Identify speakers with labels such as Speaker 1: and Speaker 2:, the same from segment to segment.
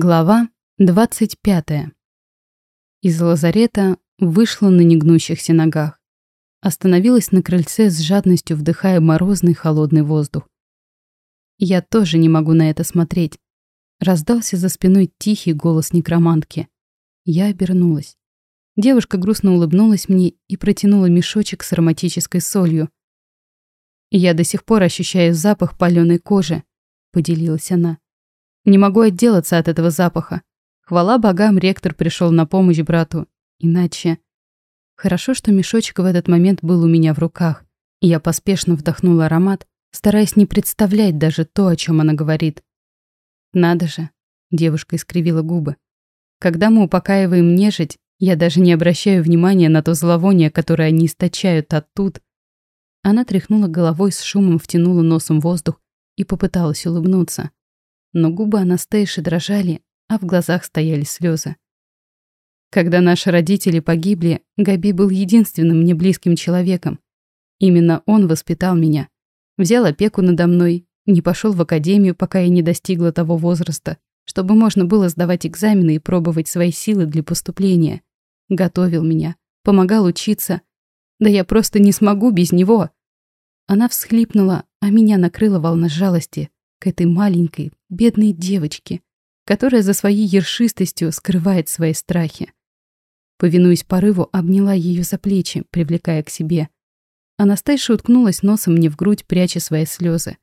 Speaker 1: Глава 25. Из лазарета вышла на негнущихся ногах. Остановилась на крыльце с жадностью, вдыхая морозный холодный воздух. Я тоже не могу на это смотреть. Раздался за спиной тихий голос некромантки. Я обернулась. Девушка грустно улыбнулась мне и протянула мешочек с ароматической солью. «Я до сих пор ощущаю запах паленой кожи», — поделилась она. Не могу отделаться от этого запаха. Хвала богам, ректор пришел на помощь брату. Иначе... Хорошо, что мешочек в этот момент был у меня в руках, и я поспешно вдохнула аромат, стараясь не представлять даже то, о чем она говорит. «Надо же», — девушка искривила губы. «Когда мы упокаиваем нежить, я даже не обращаю внимания на то зловоние, которое они источают, а тут...» Она тряхнула головой, с шумом втянула носом воздух и попыталась улыбнуться но губы Анастейши дрожали, а в глазах стояли слезы. Когда наши родители погибли, Габи был единственным мне близким человеком. Именно он воспитал меня. Взял опеку надо мной, не пошел в академию, пока я не достигла того возраста, чтобы можно было сдавать экзамены и пробовать свои силы для поступления. Готовил меня, помогал учиться. Да я просто не смогу без него. Она всхлипнула, а меня накрыла волна жалости к этой маленькой, бедной девочке, которая за своей ершистостью скрывает свои страхи. Повинуясь порыву, обняла ее за плечи, привлекая к себе. Анастейша уткнулась носом мне в грудь, пряча свои слезы.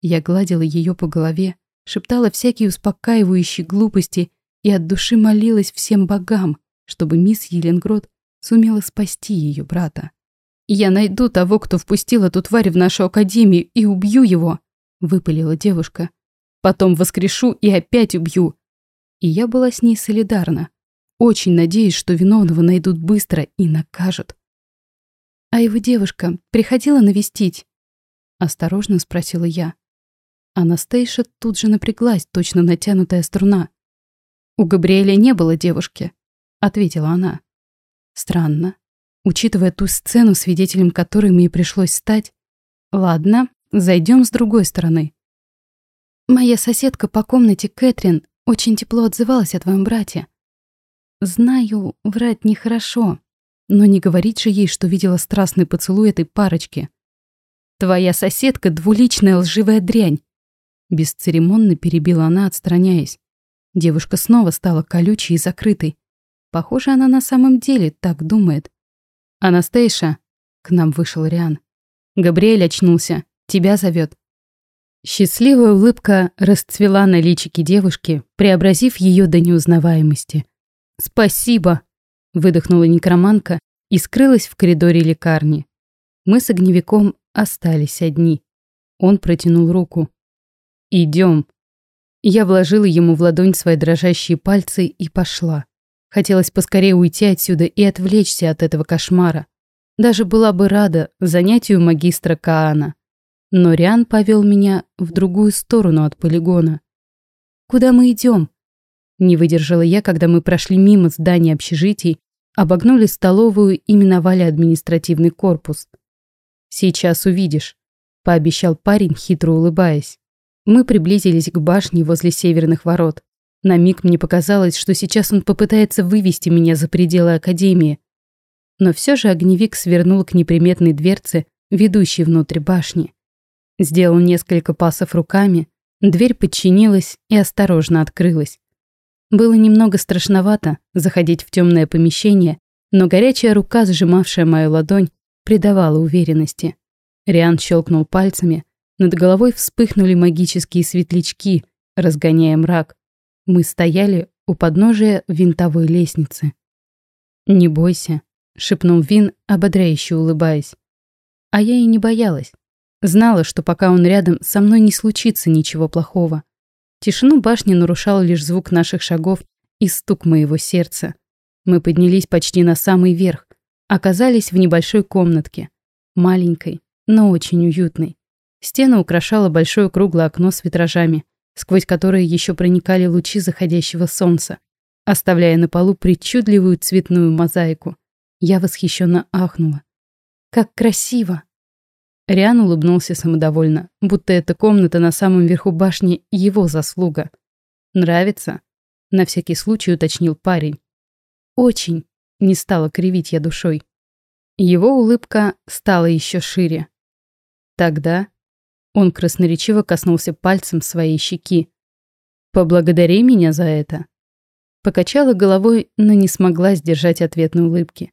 Speaker 1: Я гладила ее по голове, шептала всякие успокаивающие глупости и от души молилась всем богам, чтобы мисс Еленгрод сумела спасти ее брата. «Я найду того, кто впустил эту тварь в нашу академию, и убью его!» — выпалила девушка. «Потом воскрешу и опять убью!» И я была с ней солидарна. Очень надеюсь, что виновного найдут быстро и накажут. «А его девушка приходила навестить?» Осторожно спросила я. Анастейша тут же напряглась, точно натянутая струна. «У Габриэля не было девушки», — ответила она. «Странно. Учитывая ту сцену, свидетелем которой мне пришлось стать. Ладно, Зайдем с другой стороны. Моя соседка по комнате Кэтрин очень тепло отзывалась о твоем брате. Знаю, врать нехорошо, но не говорить же ей, что видела страстный поцелуй этой парочки. Твоя соседка — двуличная лживая дрянь. Бесцеремонно перебила она, отстраняясь. Девушка снова стала колючей и закрытой. Похоже, она на самом деле так думает. «Анастейша!» — к нам вышел Риан. Габриэль очнулся. Тебя зовет. Счастливая улыбка расцвела на личике девушки, преобразив ее до неузнаваемости. «Спасибо!» — выдохнула некроманка и скрылась в коридоре лекарни. Мы с огневиком остались одни. Он протянул руку. «Идем». Я вложила ему в ладонь свои дрожащие пальцы и пошла. Хотелось поскорее уйти отсюда и отвлечься от этого кошмара. Даже была бы рада занятию магистра Каана. Но Риан повел меня в другую сторону от полигона. «Куда мы идем? Не выдержала я, когда мы прошли мимо здания общежитий, обогнули столовую и миновали административный корпус. «Сейчас увидишь», — пообещал парень, хитро улыбаясь. Мы приблизились к башне возле северных ворот. На миг мне показалось, что сейчас он попытается вывести меня за пределы Академии. Но все же огневик свернул к неприметной дверце, ведущей внутрь башни. Сделал несколько пасов руками, дверь подчинилась и осторожно открылась. Было немного страшновато заходить в темное помещение, но горячая рука, сжимавшая мою ладонь, придавала уверенности. Риан щелкнул пальцами, над головой вспыхнули магические светлячки, разгоняя мрак. Мы стояли у подножия винтовой лестницы. «Не бойся», — шепнул Вин, ободряюще улыбаясь. А я и не боялась. Знала, что пока он рядом, со мной не случится ничего плохого. Тишину башни нарушал лишь звук наших шагов и стук моего сердца. Мы поднялись почти на самый верх, оказались в небольшой комнатке. Маленькой, но очень уютной. Стену украшало большое круглое окно с витражами, сквозь которые еще проникали лучи заходящего солнца, оставляя на полу причудливую цветную мозаику. Я восхищенно ахнула. «Как красиво!» Риан улыбнулся самодовольно, будто эта комната на самом верху башни его заслуга. «Нравится?» На всякий случай уточнил парень. Очень. Не стала кривить я душой. Его улыбка стала еще шире. Тогда он красноречиво коснулся пальцем своей щеки. «Поблагодари меня за это». Покачала головой, но не смогла сдержать ответной улыбки.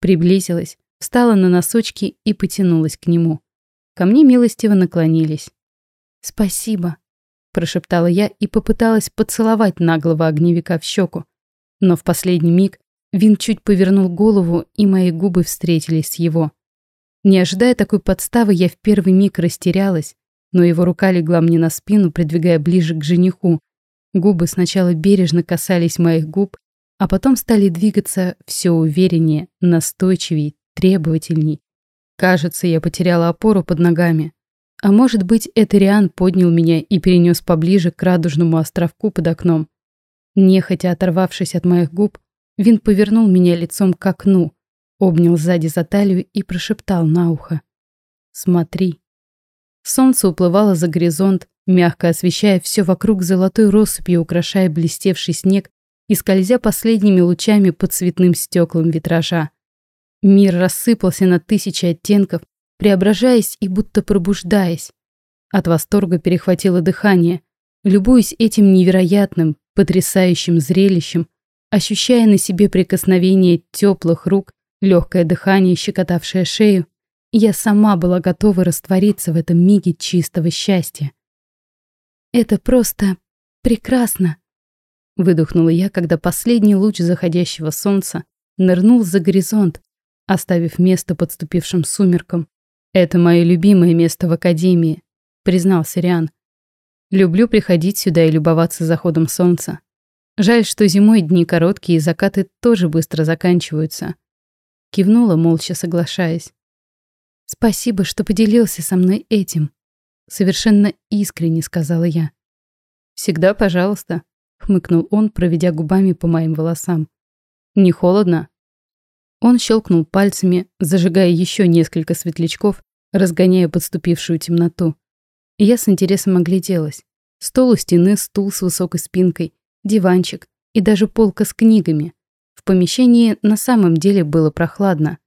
Speaker 1: Приблизилась, встала на носочки и потянулась к нему. Ко мне милостиво наклонились. «Спасибо», – прошептала я и попыталась поцеловать наглого огневика в щеку. Но в последний миг Вин чуть повернул голову, и мои губы встретились с его. Не ожидая такой подставы, я в первый миг растерялась, но его рука легла мне на спину, придвигая ближе к жениху. Губы сначала бережно касались моих губ, а потом стали двигаться все увереннее, настойчивее, требовательней. Кажется, я потеряла опору под ногами. А может быть, Этериан поднял меня и перенес поближе к радужному островку под окном. Нехотя оторвавшись от моих губ, Вин повернул меня лицом к окну, обнял сзади за талию и прошептал на ухо. «Смотри». Солнце уплывало за горизонт, мягко освещая все вокруг золотой россыпью, украшая блестевший снег и скользя последними лучами по цветным стеклам витража. Мир рассыпался на тысячи оттенков, преображаясь и будто пробуждаясь. От восторга перехватило дыхание, любуясь этим невероятным, потрясающим зрелищем, ощущая на себе прикосновение теплых рук, легкое дыхание, щекотавшее шею, я сама была готова раствориться в этом миге чистого счастья. «Это просто прекрасно!» Выдохнула я, когда последний луч заходящего солнца нырнул за горизонт, оставив место подступившим сумеркам. «Это мое любимое место в Академии», — признался Риан. «Люблю приходить сюда и любоваться заходом солнца. Жаль, что зимой дни короткие и закаты тоже быстро заканчиваются. Кивнула, молча соглашаясь. «Спасибо, что поделился со мной этим», — совершенно искренне сказала я. «Всегда пожалуйста», — хмыкнул он, проведя губами по моим волосам. «Не холодно?» Он щелкнул пальцами, зажигая еще несколько светлячков, разгоняя подступившую темноту. я с интересом огляделась. Стол у стены, стул с высокой спинкой, диванчик и даже полка с книгами. В помещении на самом деле было прохладно.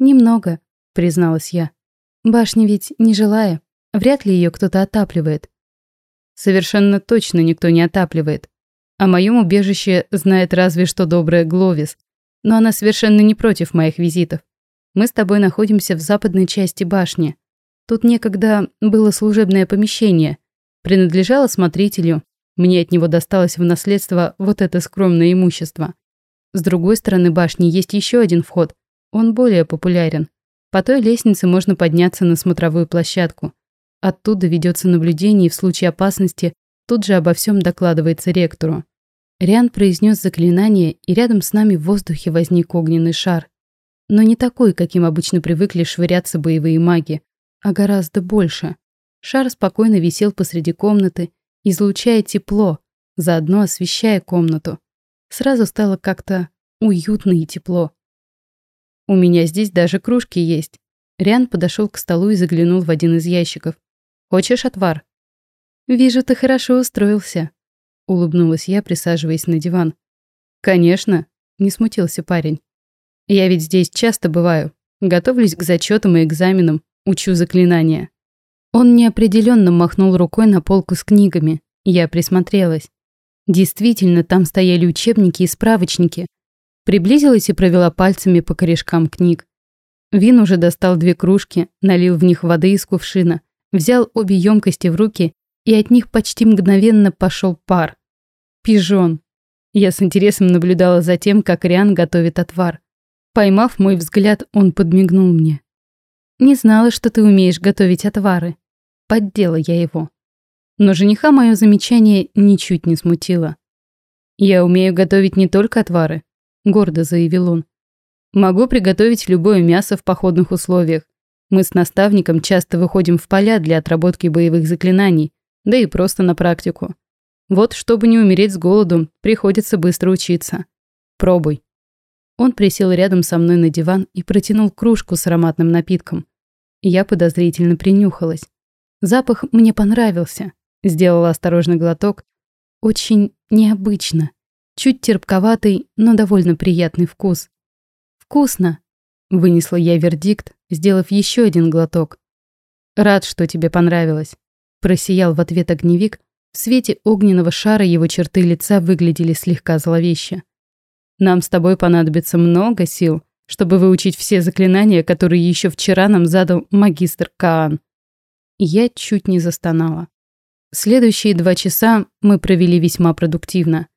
Speaker 1: «Немного», — призналась я. «Башня ведь не жилая, вряд ли ее кто-то отапливает». «Совершенно точно никто не отапливает. О моем убежище знает разве что добрая Гловис, но она совершенно не против моих визитов. Мы с тобой находимся в западной части башни. Тут некогда было служебное помещение, принадлежало смотрителю, мне от него досталось в наследство вот это скромное имущество. С другой стороны башни есть еще один вход. Он более популярен. По той лестнице можно подняться на смотровую площадку. Оттуда ведется наблюдение и в случае опасности тут же обо всем докладывается ректору. Риан произнес заклинание, и рядом с нами в воздухе возник огненный шар. Но не такой, каким обычно привыкли швыряться боевые маги, а гораздо больше. Шар спокойно висел посреди комнаты, излучая тепло, заодно освещая комнату. Сразу стало как-то уютно и тепло. У меня здесь даже кружки есть. Риан подошел к столу и заглянул в один из ящиков. Хочешь отвар? Вижу, ты хорошо устроился. Улыбнулась я, присаживаясь на диван. Конечно, не смутился парень. Я ведь здесь часто бываю. Готовлюсь к зачетам и экзаменам, учу заклинания. Он неопределенно махнул рукой на полку с книгами. Я присмотрелась. Действительно, там стояли учебники и справочники. Приблизилась и провела пальцами по корешкам книг. Вин уже достал две кружки, налил в них воды из кувшина, взял обе емкости в руки, и от них почти мгновенно пошел пар. Пижон. Я с интересом наблюдала за тем, как Риан готовит отвар. Поймав мой взгляд, он подмигнул мне. «Не знала, что ты умеешь готовить отвары». Поддела я его. Но жениха мое замечание ничуть не смутило. «Я умею готовить не только отвары», — гордо заявил он. «Могу приготовить любое мясо в походных условиях. Мы с наставником часто выходим в поля для отработки боевых заклинаний, да и просто на практику. Вот, чтобы не умереть с голоду, приходится быстро учиться. Пробуй». Он присел рядом со мной на диван и протянул кружку с ароматным напитком. Я подозрительно принюхалась. Запах мне понравился. Сделала осторожный глоток. Очень необычно. Чуть терпковатый, но довольно приятный вкус. «Вкусно!» — вынесла я вердикт, сделав еще один глоток. «Рад, что тебе понравилось», — просиял в ответ огневик. В свете огненного шара его черты лица выглядели слегка зловеще. «Нам с тобой понадобится много сил, чтобы выучить все заклинания, которые еще вчера нам задал магистр Каан». Я чуть не застонала. Следующие два часа мы провели весьма продуктивно.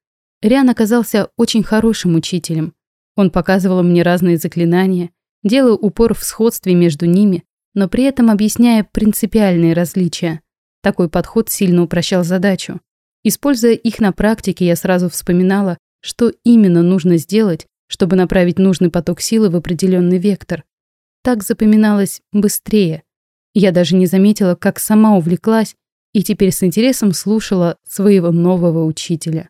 Speaker 1: Риан оказался очень хорошим учителем. Он показывал мне разные заклинания, делал упор в сходстве между ними, но при этом объясняя принципиальные различия. Такой подход сильно упрощал задачу. Используя их на практике, я сразу вспоминала, что именно нужно сделать, чтобы направить нужный поток силы в определенный вектор. Так запоминалось быстрее. Я даже не заметила, как сама увлеклась и теперь с интересом слушала своего нового учителя.